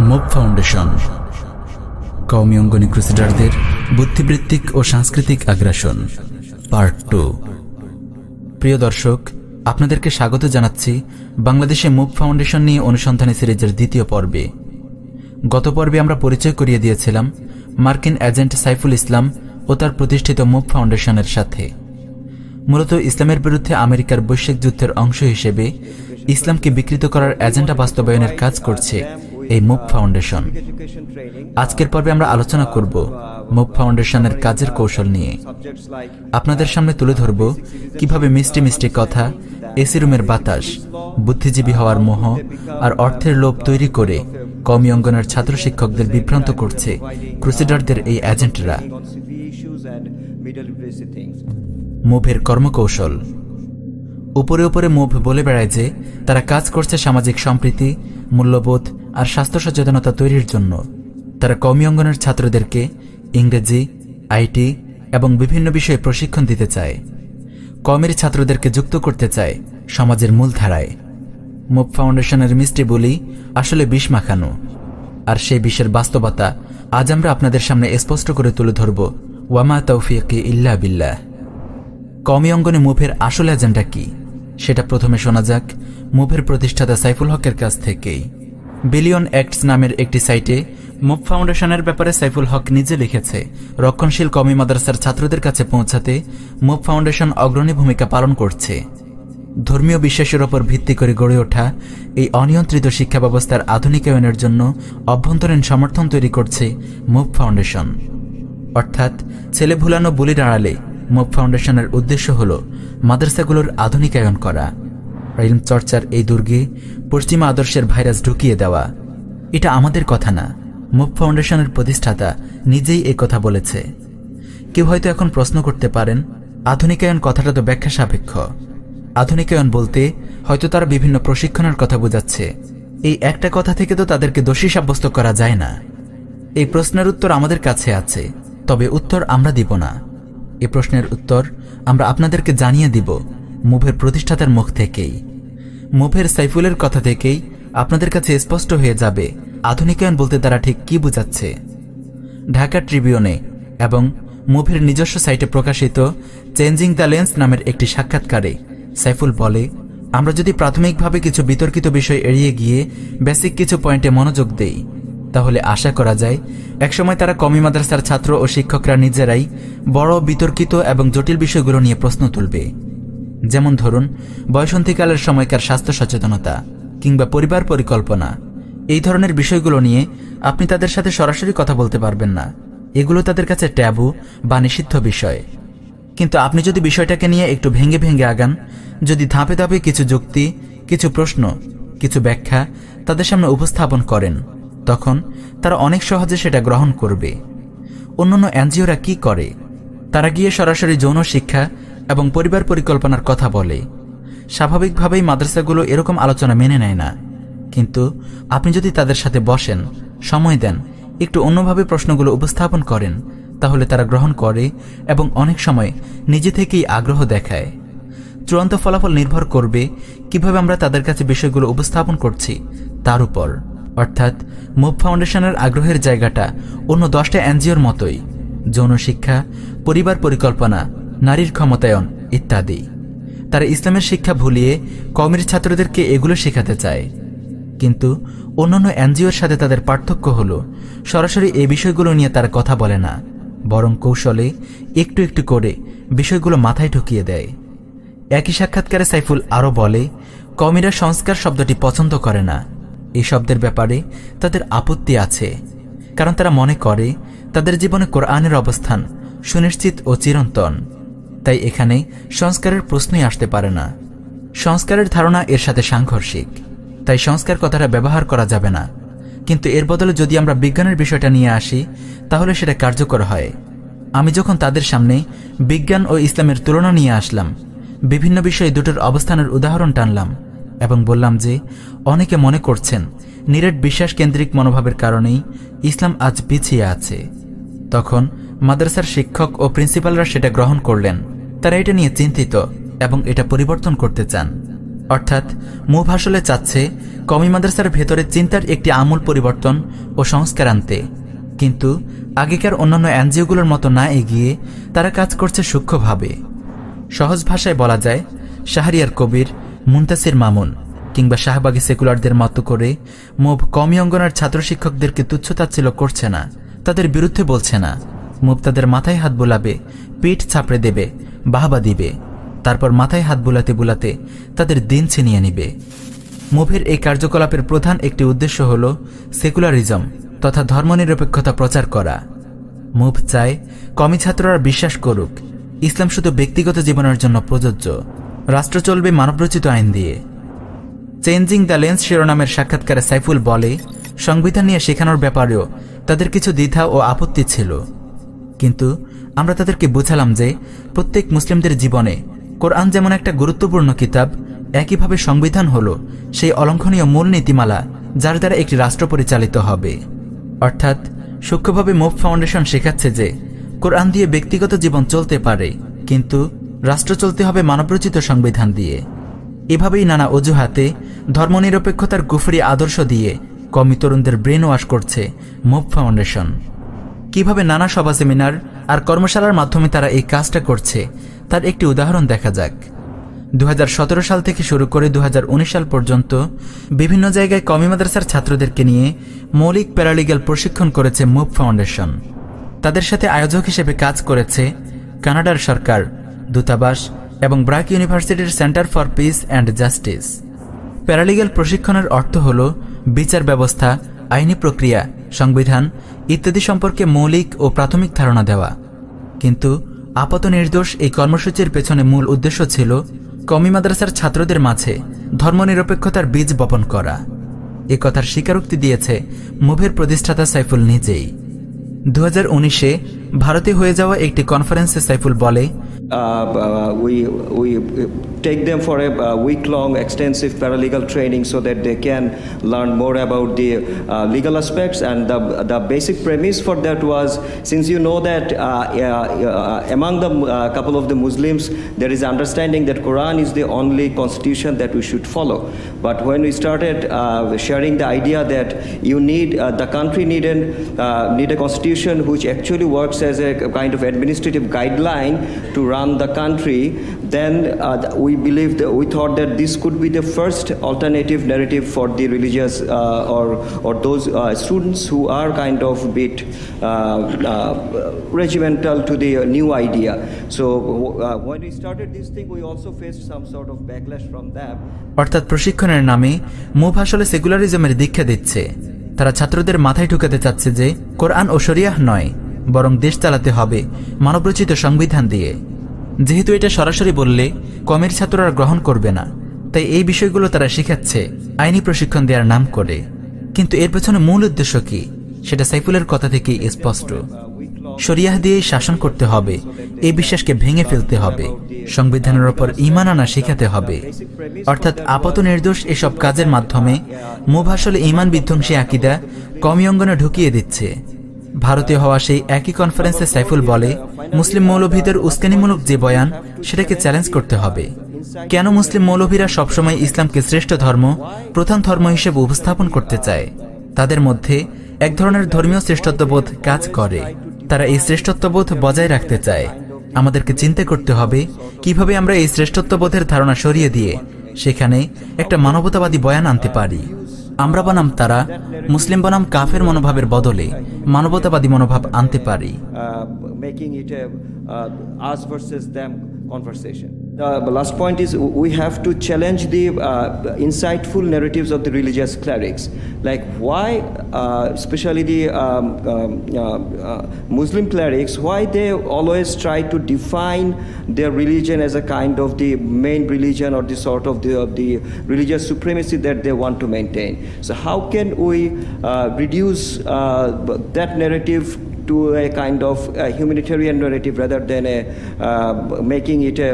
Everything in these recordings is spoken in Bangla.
Move foundation. কওমি অঙ্গনী ক্রুসেডারদের বুদ্ধিবৃত্তিক ও সাংস্কৃতিক আগ্রাসন। Part two. প্রিয় দর্শক, আপনাদেরকে স্বাগত জানাচ্ছি বাংলাদেশে মুভ ফাউন্ডেশন নিয়ে অনুসন্ধানী সিরিজের দ্বিতীয় পর্বে। গত পর্বে আমরা পরিচয় করিয়ে দিয়েছিলাম মার্কিন এজেন্ট সাইফুল ইসলাম ও তার প্রতিষ্ঠিত মুভ ফাউন্ডেশনের সাথে। মূলত ইসলামের বিরুদ্ধে আমেরিকার বৈশ্বিক যুদ্ধের অংশ হিসেবে ইসলামকে বিকৃত করার এজেন্ডা বাস্তবায়নের কাজ করছে এই মুভ ফাউন্ডেশন। আজকের পর্বে আমরা আলোচনা করব মুভ ফাউন্ডেশনের কাজের কৌশল নিয়ে। আপনাদের সামনে তুলে ধরব কীভাবে মিষ্টি মিষ্টি কথা, এসি রুমের বাতাস, বুদ্ধিজীবী হওয়ার মোহ আর অর্থের লোভ তৈরি করে কমি অঙ্গনের ছাত্র শিক্ষকদের বিভ্রান্ত করছে ক্রুসিডারদের এই এজেন্টরা মুভের কর্মকৌশল। উপরে উপরে মুভ বলে বেড়ায় যে, তারা কাজ করছে সামাজিক সম্প্রীতি, মূল্যবোধ আর স্বাস্থ্য সচেতনতা তৈরির জন্য। তারা কমি অঙ্গনের ছাত্রদেরকে ইংরেজি, আইটি এবং বিভিন্ন বিষয়ে প্রশিক্ষণ দিতে চায়। কমের ছাত্রদেরকে যুক্ত করতে চায় সমাজের মূলধারায় মুভ ফাউন্ডেশনের মিষ্টি বলি আসলে বিষ মাখানো। আর সেই বিষের বাস্তবতা আজ আমরা আপনাদের সামনে স্পষ্ট করে তুলে ধরব ওয়ামা তৌফিক ইল্লা বিল্লাহ। কমি অঙ্গনে মুভের আসল এজেন্ডা কি? সেটা প্রথমে শোনা যাক মুভের প্রতিষ্ঠাতা সাইফুল হকের কাছ থেকেই। বিলিয়ন অ্যাক্টস নামের একটি সাইটে মুভ ফাউন্ডেশনের ব্যাপারে সাইফুল হক নিজে লিখেছে, রক্ষণশীল কমি মাদ্রাসার ছাত্রদের কাছে পৌঁছাতে মুভ ফাউন্ডেশন অগ্রণী ভূমিকা পালন করছে। ধর্মীয় বিশ্বাসের ওপর ভিত্তি করে গড়ে ওঠা এই অনিয়ন্ত্রিত শিক্ষা ব্যবস্থার আধুনিকায়নের জন্য অভ্যন্তরীণ সমর্থন তৈরি করছে মুভ ফাউন্ডেশন। অর্থাৎ ছেলে ভুলানো বলির আড়ালে মুভ ফাউন্ডেশনের উদ্দেশ্য হল মাদ্রাসাগুলোর আধুনিকায়ন করা। ইলম চর্চার এই দুর্গে পশ্চিমা আদর্শের ভাইরাস ঢুকিয়ে দেওয়া। এটা আমাদের কথা না। মুভ ফাউন্ডেশনের প্রতিষ্ঠাতা নিজেই এই কথা বলেছে। কেউ হয়তো এখন প্রশ্ন করতে পারেন, আধুনিকায়ন কথাটা তো ব্যাখ্যা সাপেক্ষ। আধুনিকায়ন বলতে হয়তো তারা বিভিন্ন প্রশিক্ষণের কথা বোঝাচ্ছে। এই একটা কথা থেকে তো তাদেরকে দোষী সাব্যস্ত করা যায় না। এই প্রশ্নের উত্তর আমাদের কাছে আছে, তবে উত্তর আমরা দিব না। এ প্রশ্নের উত্তর আমরা আপনাদেরকে জানিয়ে দিব মুভের প্রতিষ্ঠাতার মুখ থেকেই। মুভের সাইফুলের কথা থেকেই আপনাদের কাছে স্পষ্ট হয়ে যাবে আধুনিকায়ন বলতে তারা ঠিক কি বুঝাচ্ছে। ঢাকা ট্রিবিউনে এবং মুভের নিজস্ব সাইটে প্রকাশিত চেঞ্জিং দ্য লেন্স নামের একটি সাক্ষাৎকারে সাইফুল বলে, আমরা যদি প্রাথমিকভাবে কিছু বিতর্কিত বিষয় এড়িয়ে গিয়ে বেসিক কিছু পয়েন্টে মনোযোগ দেই তাহলে আশা করা যায়, একসময় তারা কমি মাদ্রাসার ছাত্র ও শিক্ষকরা নিজেরাই বড়, বিতর্কিত এবং জটিল বিষয়গুলো নিয়ে প্রশ্ন তুলবে। যেমন ধরুন, বয়সন্ধিকালের সময়কার স্বাস্থ্য সচেতনতা কিংবা পরিবার পরিকল্পনা। এই ধরনের বিষয়গুলো নিয়ে আপনি তাদের সাথে সরাসরি কথা বলতে পারবেন না। এগুলো তাদের কাছে ট্যাবু বা নিষিদ্ধ বিষয়। কিন্তু আপনি যদি বিষয়টাকে নিয়ে একটু ভেঙে ভেঙে আগান, যদি ধাপে ধাপে কিছু যুক্তি, কিছু প্রশ্ন, কিছু ব্যাখ্যা তাদের সামনে উপস্থাপন করেন তখন তারা অনেক সহজে সেটা গ্রহণ করবে। অন্যান্য এনজিওরা কি করে? তারা গিয়ে সরাসরি যৌন শিক্ষা এবং পরিবার পরিকল্পনার কথা বলে। স্বাভাবিকভাবেই মাদ্রাসাগুলো এরকম আলোচনা মেনে নেয় না। কিন্তু আপনি যদি তাদের সাথে বসেন, সময় দেন, একটু অন্যভাবে প্রশ্নগুলো উপস্থাপন করেন, তাহলে তারা গ্রহণ করে এবং অনেক সময় নিজে থেকেই আগ্রহ দেখায়। চূড়ান্ত ফলাফল নির্ভর করবে কীভাবে আমরা তাদের কাছে বিষয়গুলো উপস্থাপন করছি, তার উপর। অর্থাৎ মুভ ফাউন্ডেশনের আগ্রহের জায়গাটা অন্য দশটা এনজিওর মতোই। যৌন শিক্ষা, পরিবার পরিকল্পনা, নারীর ক্ষমতায়ন ইত্যাদি। তারা ইসলামের শিক্ষা ভুলিয়ে কমের ছাত্রদেরকে এগুলো শেখাতে চায়। কিন্তু অন্যান্য এনজিওর সাথে তাদের পার্থক্য হল, সরাসরি এই বিষয়গুলো নিয়ে তারা কথা বলে না, বরং কৌশলে একটু একটু করে বিষয়গুলো মাথায় ঢুকিয়ে দেয়। একই সাক্ষাৎকারে সাইফুল আরও বলে কমিরা সংস্কার শব্দটি পছন্দ করে না। এই শব্দের ব্যাপারে তাদের আপত্তি আছে, কারণ তারা মনে করে তাদের জীবনে কোরআনের অবস্থান সুনিশ্চিত ও চিরন্তন। তাই এখানে সংস্কারের প্রশ্নই আসতে পারে না। সংস্কারের ধারণা এর সাথে সাংঘর্ষিক, তাই সংস্কার কথাটা ব্যবহার করা যাবে না। কিন্তু এর বদলে যদি আমরা বিজ্ঞানের বিষয়টা নিয়ে আসি, তাহলে সেটা কার্যকর হয়। আমি যখন তাদের সামনে বিজ্ঞান ও ইসলামের তুলনা নিয়ে আসলাম, বিভিন্ন বিষয়ে দুটোর অবস্থানের উদাহরণ টানলাম এবং বললাম যে, অনেকে মনে করছেন, নিরেট বিশ্বাস কেন্দ্রিক মনোভাবের কারণেই ইসলাম আজ পিছিয়ে আছে। তখন মাদ্রাসার শিক্ষক ও প্রিন্সিপালরা সেটা গ্রহণ করলেন। তারা এটা নিয়ে চিন্তিত এবং এটা পরিবর্তন করতে চান। অর্থাৎ মুভ আসলে চাচ্ছে কমি মাদ্রাসার ভেতরে চিন্তার একটি আমূল পরিবর্তন ও সংস্কার আনতে। কিন্তু আগেকার অন্যান্য এনজিওগুলোর মতো না এগিয়ে তারা কাজ করছে সূক্ষ্মভাবে। সহজ ভাষায় বলা যায়, শাহরিয়ার কবির মুন্তাসির মামুন কিংবা শাহবাগী সেকুলারদের মতো করে মুভ কমি অঙ্গনার ছাত্র শিক্ষকদেরকে তুচ্ছতাচ্ছিল করছে না, তাদের বিরুদ্ধে বলছে না। মুভ তাদের মাথায় হাত বোলাবে, পিঠ ছাপড়ে দেবে, বাহবা দিবে। তারপর মাথায় হাত বোলাতে বোলাতে তাদের দিন ছিনিয়ে নিবে। মুভের এই কার্যকলাপের প্রধান একটি উদ্দেশ্য হল সেকুলারিজম তথা ধর্মনিরপেক্ষতা প্রচার করা। মুভ চায় কমি ছাত্ররা বিশ্বাস করুক, ইসলাম শুধু ব্যক্তিগত জীবনের জন্য প্রযোজ্য। রাষ্ট্র চলবে মানবরচিত আইন দিয়ে। চেঞ্জিং দ্য লেন্স শিরোনামের সাক্ষাৎকারে সাইফুল বলে, সংবিধান নিয়ে শেখানোর ব্যাপারেও তাদের কিছু দ্বিধা ও আপত্তি ছিল। কিন্তু আমরা তাদেরকে বুঝালাম যে প্রত্যেক মুসলিমদের জীবনে কোরআন যেমন একটা গুরুত্বপূর্ণ কিতাব, একইভাবে সংবিধান হল সেই অলঙ্ঘনীয় মূল নীতিমালা যার দ্বারা একটি রাষ্ট্র পরিচালিত হবে। অর্থাৎ সূক্ষ্মভাবে মুভ ফাউন্ডেশন শেখাচ্ছে যে কোরআন দিয়ে ব্যক্তিগত জীবন চলতে পারে, কিন্তু রাষ্ট্র চলতে হবে মানবরচিত সংবিধান দিয়ে। এভাবেই নানা অজুহাতে, ধর্মনিরপেক্ষতার গুফরি আদর্শ দিয়ে কমি তরুণদের ব্রেন ওয়াশ করছে মুভ ফাউন্ডেশন। কীভাবে নানা সভা সেমিনার আর কর্মশালার মাধ্যমে তারা এই কাজটা করছে, তার একটি উদাহরণ দেখা যাক। দু হাজার সতেরো সাল থেকে শুরু করে দু হাজার উনিশ সাল পর্যন্ত বিভিন্ন জায়গায় কমি মাদ্রাসার ছাত্রদেরকে নিয়ে মৌলিক প্যারালিগাল প্রশিক্ষণ করেছে মুভ ফাউন্ডেশন। তাদের সাথে আয়োজক হিসেবে কাজ করেছে কানাডার সরকার দূতাবাস এবং ব্রাক ইউনিভার্সিটির Centre for Peace and Justice. Paralegal প্রশিক্ষণের অর্থ হল বিচার ব্যবস্থা, আইনি প্রক্রিয়া, সংবিধান ইত্যাদি সম্পর্কে মৌলিক ও প্রাথমিক ধারণা দেওয়া। কিন্তু আপাত নির্দোষ এই কর্মসূচির পেছনে মূল উদ্দেশ্য ছিল কমি মাদ্রাসার ছাত্রদের মাঝে ধর্মনিরপেক্ষতার বীজ বপন করা। এ কথার স্বীকারোক্তি দিয়েছে মুভের প্রতিষ্ঠাতা সাইফুল নিজেই। দু উনিশে ভারতে হয়ে যাওয়া একটি কনফারেন্সে সাইফুল বলে Uh, uh, we, we take them for a uh, week long extensive paralegal training so that they can learn more about the uh, legal aspects and the, the basic premise for that was since you know that uh, uh, among the uh, couple of the muslims there is understanding that quran is the only constitution that we should follow but when we started uh, sharing the idea that you need uh, the country needed uh, need a constitution which actually works as a kind of administrative guideline to run the country then uh, we believe that we thought that this could be the first alternative narrative for the religious uh, or or those uh, students who are kind of a bit uh, uh, regimental to the new idea so uh, when we started this thing we also faced some sort of backlash from them অর্থাৎ প্রশিক্ষণের নামে মুভ আসলে সেকুলারিজমের দীক্ষা দিচ্ছে তারা ছাত্রদের মাথায় ঢুকাতে চাচ্ছে যে কোরআন ও শরিয়াহ নয় বরং দেশ চালাতে হবে, মানবরচিত সংবিধান দিয়ে। যেহেতু এটা সরাসরি বললে, কমের ছাত্ররা গ্রহণ করবে না। তাই এই বিষয়গুলো তারা শিখাচ্ছে, আইনি প্রশিক্ষণ দেওয়ার নাম করে। কিন্তু এর পেছনে মূল উদ্দেশ্য কি? সেটা সাইফুলের কথা থেকেই স্পষ্ট। শরিয়াহ দিয়েই শাসন করতে হবে, এই বিশ্বাসকে ভেঙে ফেলতে হবে, সংবিধানের ওপর ইমান আনা শেখাতে হবে। অর্থাৎ আপাত নির্দোষ এসব কাজের মাধ্যমে মুভ আসলে ইমান বিধ্বংসী আকিদা কমি অঙ্গনে ঢুকিয়ে দিচ্ছে। ভারতীয় হওয়া সেই একই কনফারেন্সে সাইফুল বলে, মুসলিম মৌলভীদের উস্কানিমূলক যে বয়ান, সেটাকে চ্যালেঞ্জ করতে হবে। কেন মুসলিম মৌলভীরা সবসময় ইসলামকে শ্রেষ্ঠ ধর্ম, প্রধান ধর্ম হিসেবে উপস্থাপন করতে চায়? তাদের মধ্যে এক ধরনের ধর্মীয় শ্রেষ্ঠত্ববোধ কাজ করে। তারা এই শ্রেষ্ঠত্ববোধ বজায় রাখতে চায়। আমাদেরকে চিন্তা করতে হবে, কীভাবে আমরা এই শ্রেষ্ঠত্ববোধের ধারণা সরিয়ে দিয়ে সেখানে একটা মানবতাবাদী বয়ান আনতে পারি। আমরা বনাম তারা মুসলিম বনাম কাফের মনোভাবের বদলে মানবতাবাদী মনোভাব আনতে পারি। Uh. The last point is we have to challenge the uh, insightful narratives of the religious clerics. Like why, uh, especially the um, um, uh, uh, Muslim clerics, why they always try to define their religion as a kind of the main religion or the sort of the, of the religious supremacy that they want to maintain. So how can we uh, reduce that narrative to a kind of a humanitarian narrative rather than a uh, making it a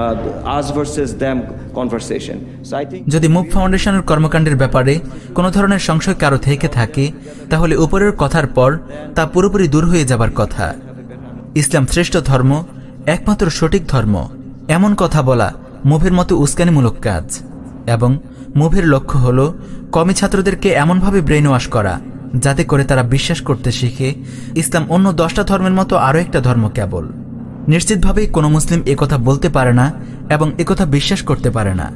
uh, us versus them conversation. So I think যদি মুভ ফাউন্ডেশনের কর্মকাণ্ডের ব্যাপারে কোনো ধরনের সংশয় কারও থেকে থাকে তাহলে উপরের কথার পর তা পুরোপুরি দূর হয়ে যাবার কথা। ইসলাম শ্রেষ্ঠ ধর্ম একমাত্র সঠিক ধর্ম এমন কথা বলা মুভের মতো উস্কানিমূলক কাজ। এবং মুভের লক্ষ্য হল কমি ছাত্রদেরকে এমনভাবে ব্রেন ওয়াশ করা। যাতে করে তারা বিশ্বাস করতে শিখে। ইসলাম অন্য দশটা ধর্মের মতো আরও একটা ধর্ম কেবল। নিশ্চিতভাবেই কোনো মুসলিম একথা বলতে পারে না এবং একথা বিশ্বাস করতে পারে না।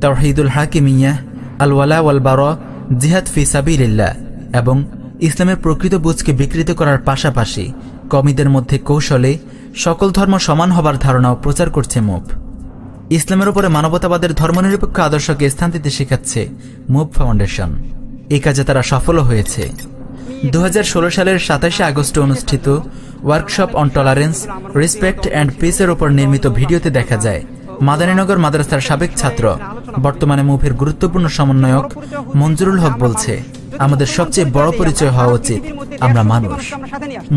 তরহিদুল হাকিমিয়া আল ওয়ালা বার জিহাদ ফি সাবিল্লাহ এবং ইসলামের প্রকৃত বুঝকে বিকৃত করার পাশাপাশি কমিদের মধ্যে কৌশলে সকল ধর্ম সমান হবার ধারণাও প্রচার করছে মুভ ইসলামের উপরে মানবতাবাদের ধর্মনিরপেক্ষ আদর্শকে স্থান দিতে শেখাচ্ছে মুভ ফাউন্ডেশন। এই কাজে তারা সফলও হয়েছে। দু হাজার ষোলো সালের সাতাশে আগস্টে অনুষ্ঠিত workshop on tolerance, respect and পিসের ওপর নির্মিত ভিডিওতে দেখা যায়, মাদানীনগর মাদ্রাসার সাবেক ছাত্র, বর্তমানে মুভের গুরুত্বপূর্ণ সমন্বয়ক মঞ্জুরুল হক বলছে, আমাদের সবচেয়ে বড় পরিচয় হওয়া উচিত, আমরা মানুষ।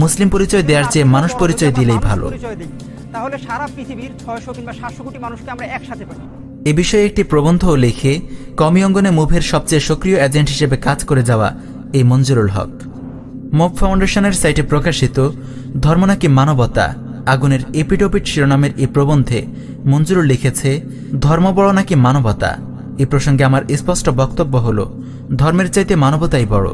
মুসলিম পরিচয় দেওয়ার চেয়ে মানুষ পরিচয় দিলেই ভালো। তাহলে সারা পৃথিবীর ছয়শো কিংবা সাতশো কোটি মানুষকে আমরা একসাথে পাই এ বিষয়ে একটি প্রবন্ধও লিখে কমি অঙ্গনে মুভের সবচেয়ে সক্রিয় এজেন্ট হিসেবে কাজ করে যাওয়া এই মঞ্জুরুল হক। মুভ ফাউন্ডেশনের সাইটে প্রকাশিত ধর্ম নাকি মানবতা আগুনের এপিটোপিট শিরোনামের এই প্রবন্ধে মঞ্জুরুল লিখেছে ধর্ম বড় নাকি মানবতা? এ প্রসঙ্গে আমার স্পষ্ট বক্তব্য হল, ধর্মের চাইতে মানবতাই বড়।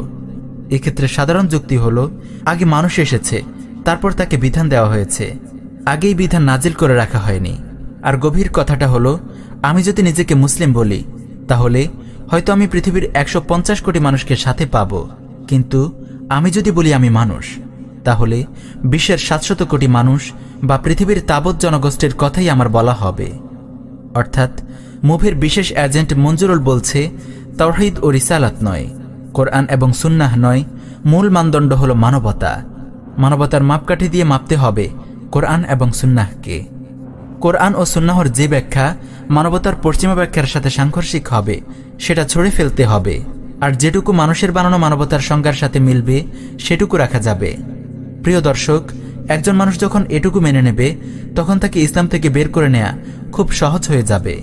এক্ষেত্রে সাধারণ যুক্তি হল, আগে মানুষ এসেছে, তারপর তাকে বিধান দেওয়া হয়েছে। আগেই বিধান নাজিল করে রাখা হয়নি। আর গভীর কথাটা হলো আমি যদি নিজেকে মুসলিম বলি, তাহলে হয়তো আমি পৃথিবীর একশো পঞ্চাশ কোটি মানুষকে সাথে পাব। কিন্তু আমি যদি বলি আমি মানুষ, তাহলে বিশ্বের সাতশত কোটি মানুষ বা পৃথিবীর তাবৎ জনগোষ্ঠীর কথাই আমার বলা হবে। অর্থাৎ মুভের বিশেষ এজেন্ট মঞ্জুরুল বলছে তরহিদ ও রিসালাত নয়, কোরআন এবং সুন্নাহ নয়, মূল মানদণ্ড হল মানবতা। মানবতার মাপকাঠি দিয়ে মাপতে হবে কোরআন এবং সুন্নাহকে। কোরআন ও সুন্নাহর যে ব্যাখ্যা মানবতার পশ্চিমা ব্যাখ্যার সাথে সাংঘর্ষিক হবে, সেটা ছড়ে ফেলতে হবে। আর যেটুকু মানুষের বানানো মানবতার সংজ্ঞার সাথে মিলবে, সেটুকু রাখা যাবে। প্রিয় দর্শক, একজন মানুষ যখন এটুকু মেনে নেবে, তখন তাকে ইসলাম থেকে বের করে নেয়া খুব সহজ হয়ে যাবে।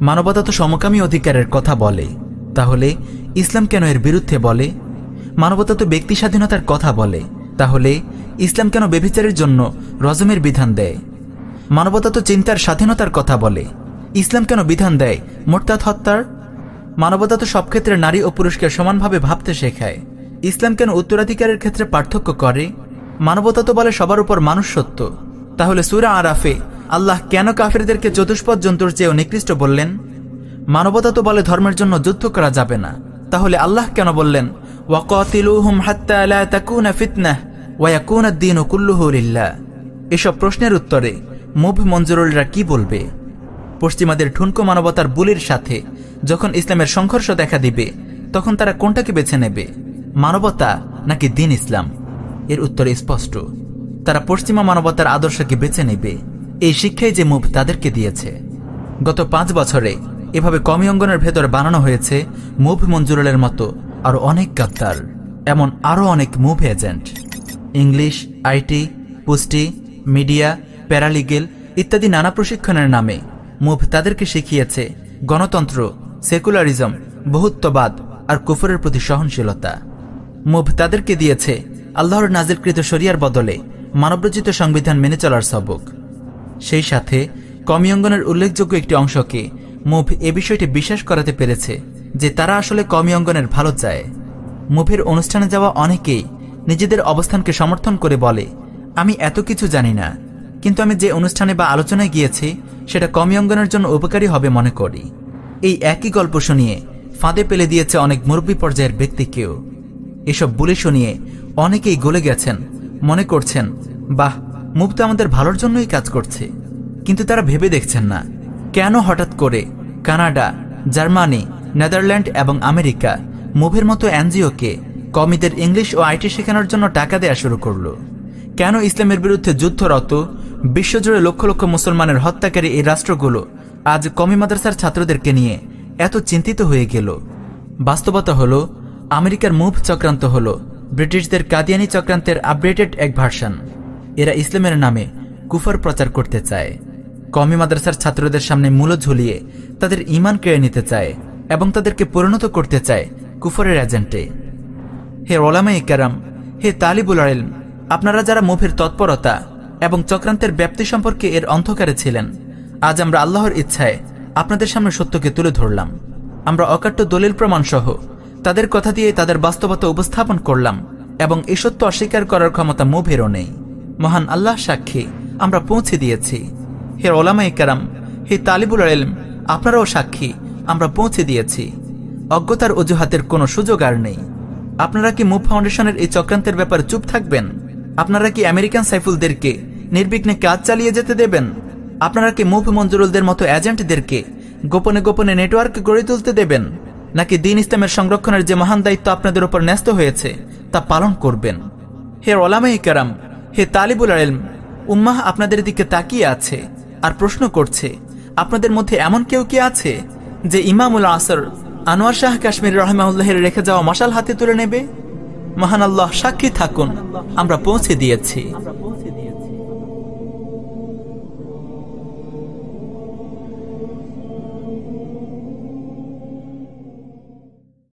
মানবতা তো সমকামী অধিকারের কথা বলে। তাহলে ইসলাম কেন এর বিরুদ্ধে বলে? মানবতা তো ব্যক্তি স্বাধীনতার কথা বলে। তাহলে ইসলাম কেন বেবিচারের জন্য রজমের বিধান দেয়? মানবতা তো চিন্তার স্বাধীনতার কথা বলে। ইসলাম কেন বিধান দেয়? মোরতাদ হত্যার? মানবতা তো সব ক্ষেত্রে নারী ও পুরুষকে সমানভাবে ভাবতে শেখায়। ইসলাম কেন উত্তরাধিকারের ক্ষেত্রে পার্থক্য করে? মানবতা তো বলে সবার উপর মানুষ সত্য। তাহলে সুরা আরাফে আল্লাহ কেন কাফেরদেরকে চতুষ্পদ জন্তুর চেয়েও নিকৃষ্ট বললেন? মানবতা তো বলে ধর্মের জন্য যুদ্ধ করা যাবে না। তাহলে আল্লাহ কেন বললেন এসব প্রশ্নের উত্তরে মুভ মঞ্জুরুলরা কি বলবে? পশ্চিমাদের ঠুনকো মানবতার বুলির সাথে, যখন ইসলামের সংঘর্ষ দেখা দিবে, তখন তারা কোনটাকে বেছে নেবে? মানবতা নাকি দিন ইসলাম? এর উত্তর স্পষ্ট। তারা পশ্চিমা মানবতার আদর্শকে বেছে নেবে। এই শিক্ষাই যে মুভ তাদেরকে দিয়েছে। গত পাঁচ বছরে এভাবে কমি অঙ্গনের ভেতর বানানো হয়েছে মুভ মঞ্জুরুলের মতো আরও অনেক গাদ্দার, এমন আরও অনেক মুভ এজেন্ট। ইংলিশ, আইটি পুষ্টি মিডিয়া, প্যারালিগেল ইত্যাদি নানা প্রশিক্ষণের নামে মুভ তাদেরকে শিখিয়েছে গণতন্ত্র, সেকুলারিজম, বহুত্ববাদ আর কুফরের প্রতি সহনশীলতা। মুভ তাদেরকে দিয়েছে আল্লাহর নাজিলকৃত শরিয়ার বদলে মানবরচিত সংবিধান মেনে চলার সবক। সেই সাথে কমিয়ঙ্গনের উল্লেখযোগ্য একটি অংশকে মুভ এ বিষয়টি বিশ্বাস করাতে পেরেছে যে তারা আসলে কমিয়ঙ্গনের ভালো চায়। মুভের অনুষ্ঠানে যাওয়া অনেকেই নিজেদের অবস্থানকে সমর্থন করে বলে, আমি এত কিছু জানি না। কিন্তু আমি যে অনুষ্ঠানে বা আলোচনায় গিয়েছি, সেটা কমিয়ঙ্গনের জন্য উপকারী হবে মনে করি। এই একই গল্প শুনিয়ে ফাঁদে পেলে দিয়েছে অনেক মুরব্বী পর্যায়ের ব্যক্তিকেও এসব বলে শুনিয়ে অনেকেই গলে গেছেন, মনে করছেন, বাহ মুভ তো আমাদের ভালোর জন্যই কাজ করছে। কিন্তু তারা ভেবে দেখছেন না। কেন হঠাৎ করে কানাডা, জার্মানি, নেদারল্যান্ড এবং আমেরিকা মুভের মতো এনজিওকে কমিদের ইংলিশ ও আইটি শেখানোর জন্য টাকা দেয়া শুরু করল? কেন ইসলামের বিরুদ্ধে যুদ্ধরত বিশ্বজুড়ে লক্ষ লক্ষ মুসলমানের হত্যাকারী এই রাষ্ট্রগুলো আজ কমি মাদ্রাসার ছাত্রদেরকে নিয়ে এত চিন্তিত হয়ে গেল। বাস্তবতা হল, আমেরিকার মুভ চক্রান্ত হল, ব্রিটিশদের কাদিয়ানি চক্রান্তের আপডেটেড এক ভার্সন। এরা ইসলামের নামে কুফর প্রচার করতে চায়। কমি মাদ্রাসার ছাত্রদের সামনে মূল ঝুলিয়ে তাদের ইমান কেড়ে নিতে চায় এবং তাদেরকে পরিণত করতে চায় কুফরের এজেন্টে। হে ওলামাই ক্যারাম হে তালিবুল আলম, আপনারা যারা মুভের তৎপরতা এবং চক্রান্তের ব্যাপ্তি সম্পর্কে এর অন্ধকারে ছিলেন। আজ আমরা আল্লাহর ইচ্ছায় আপনাদের সামনে সত্যকে তুলে ধরলাম। আমরা অকাট্য দলিল প্রমাণ সহ তাদের কথা দিয়ে তাদের বাস্তবতা উপস্থাপন করলাম এবং এ সত্য অস্বীকার করার ক্ষমতা মুভেরও নেই। মহান আল্লাহ সাক্ষী, আমরা পৌঁছে দিয়েছি। হে ওলামাই কারাম, হে তালিবুল এলম আপনারাও সাক্ষী, আমরা পৌঁছে দিয়েছি। অজ্ঞতার অজুহাতের কোনো সুযোগ আর নেই। আপনারা কি মুভ ফাউন্ডেশনের এই চক্রান্তের ব্যাপারে চুপ থাকবেন? আপনারা কি আমেরিকান সাইফুলদেরকে নির্বিঘ্নে কাজ চালিয়ে যেতে দেবেন। আপনারা কি মুভ মঞ্জুরুলদের মতো এজেন্টদেরকে গোপনে গোপনে নেটওয়ার্ক গড়ে তুলতে দেবেন? নাকি দিন ইসলামের সংরক্ষণের যে মহান দায়িত্ব আপনাদের উপর ন্যস্ত হয়েছে, তা পালন করবেন? হে ওলামাই কারাম, হে তালিবুল আলম, উম্মাহ আপনাদের দিকে তাকিয়ে আছে আর প্রশ্ন করছে, আপনাদের মধ্যে এমন কেউ কি আছে যে ইমামুল আসর, আনোয়ার শাহ কাশ্মীর রহমাউল্লাহের রেখে যাওয়া মশাল হাতে তুলে নেবে? মহান আল্লাহ সাক্ষী থাকুন, আমরা পৌঁছে দিয়েছি।